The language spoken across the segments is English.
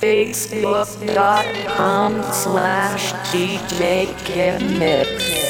facebook.com slash DJ Mix.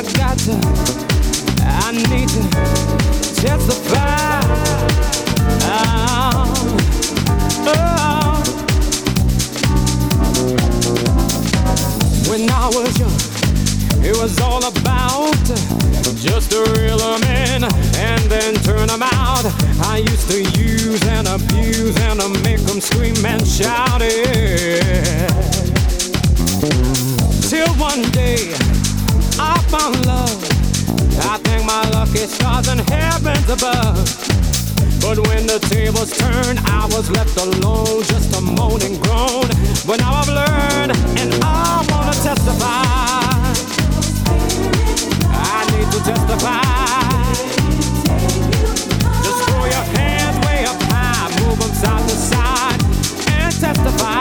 I got to, I need to testify. Oh, oh. When I was young, it was all about just to reel them in and then turn them out. I used to use and abuse and to make them scream and shout it. Till one day I found love. I thank my lucky stars and heavens above. But when the tables turned, I was left alone, just a moaning groan. But now I've learned, and I wanna testify. I need to testify. Just throw your hands way up high, move side to side, and testify.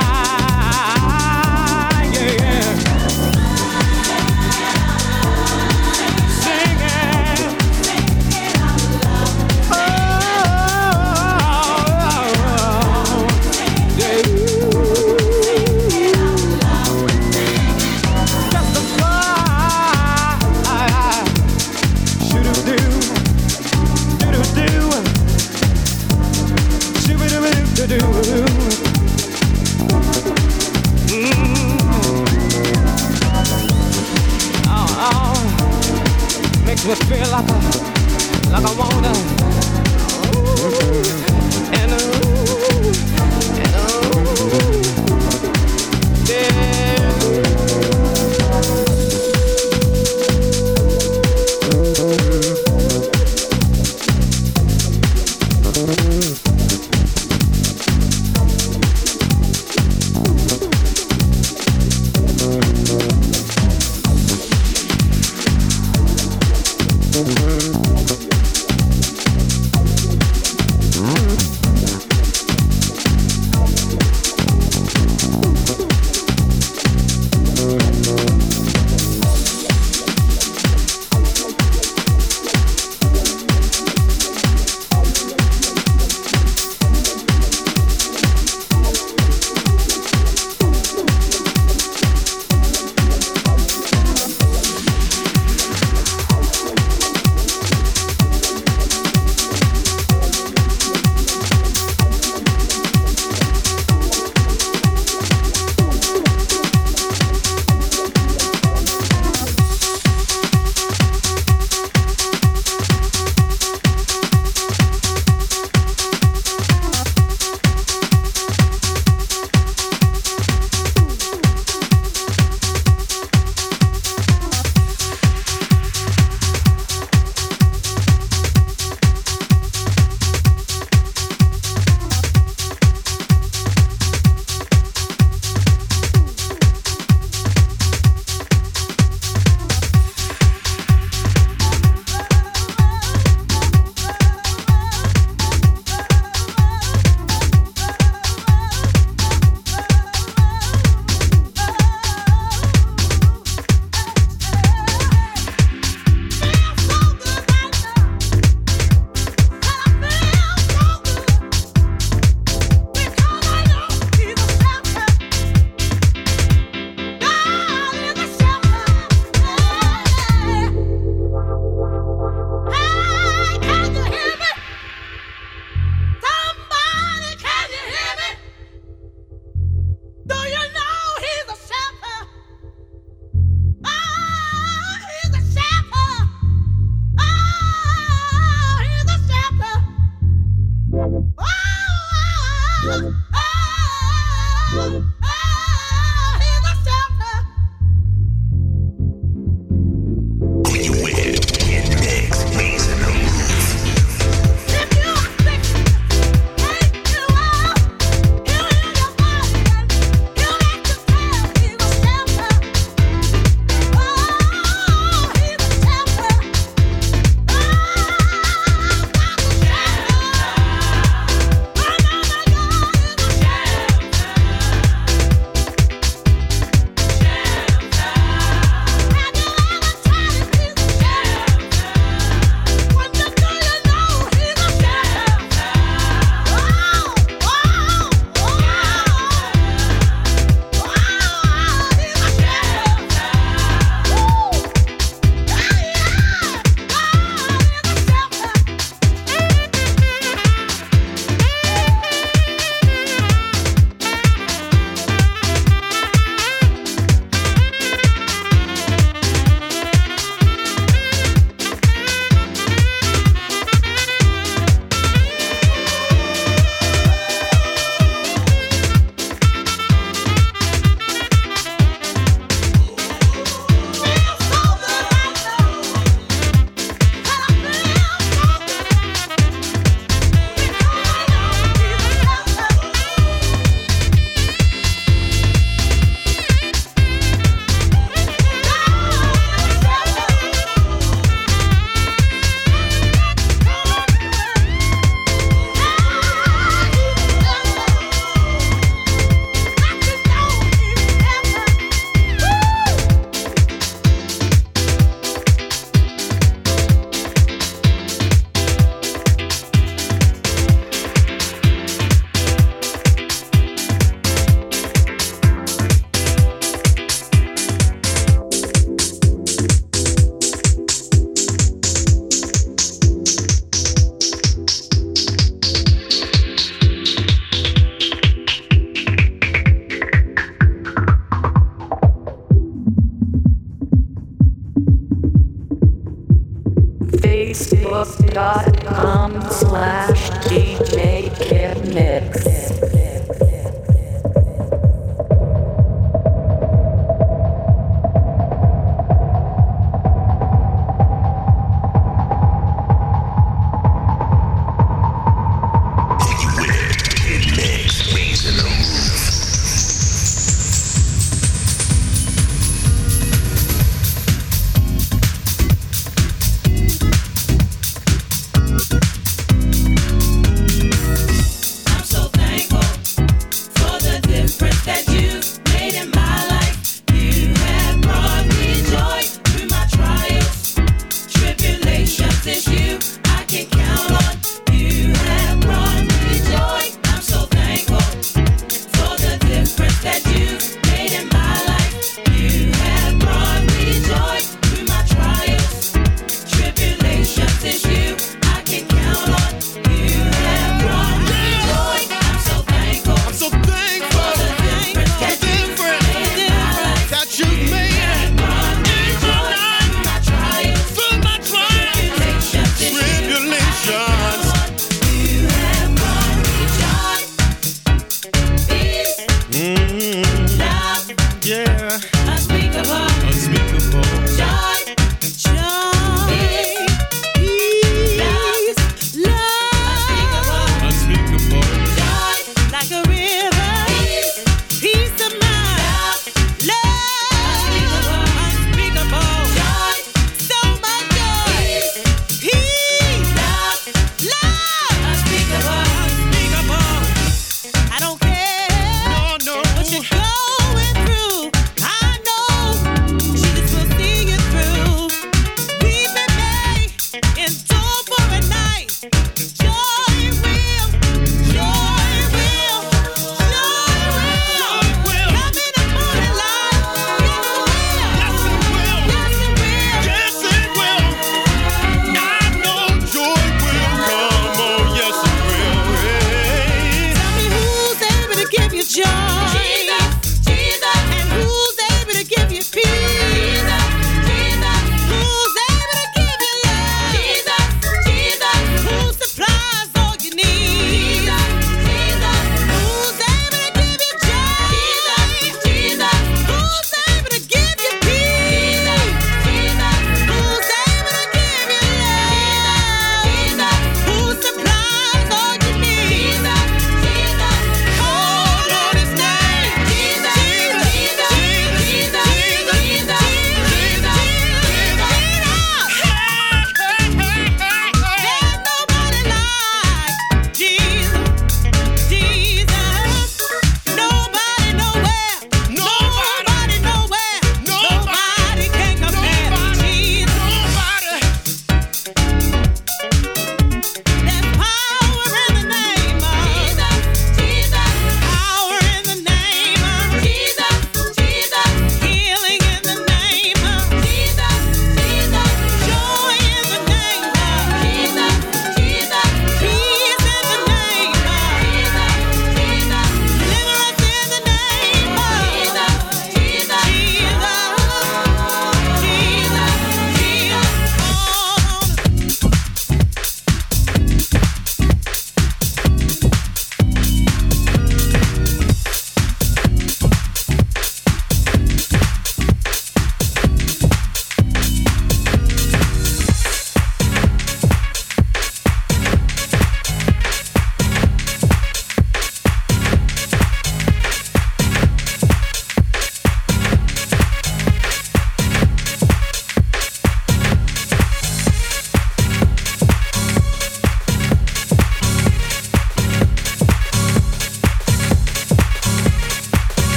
Lord.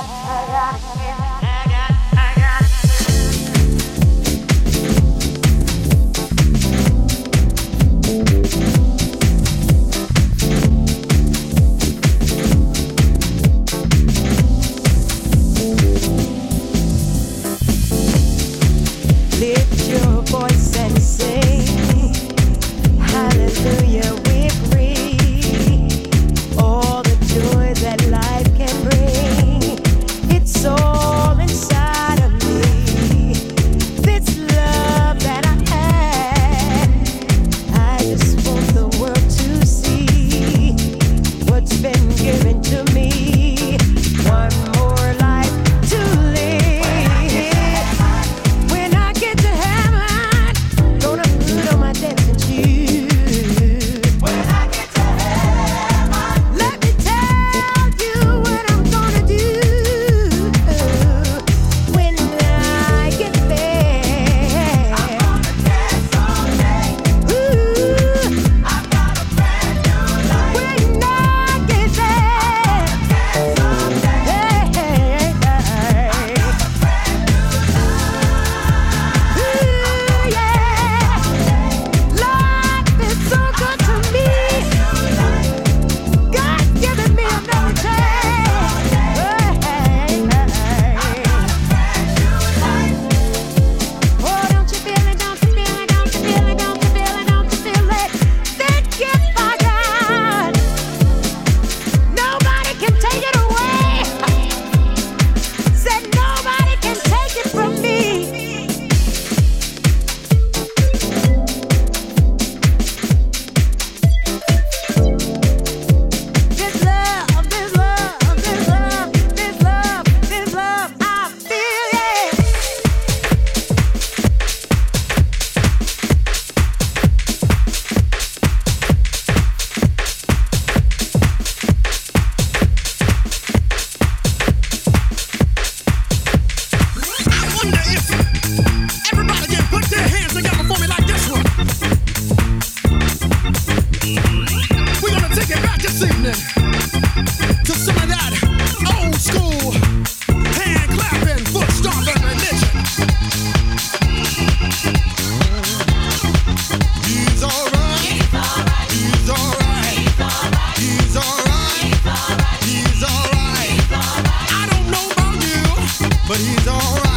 rock, rock. He's alright.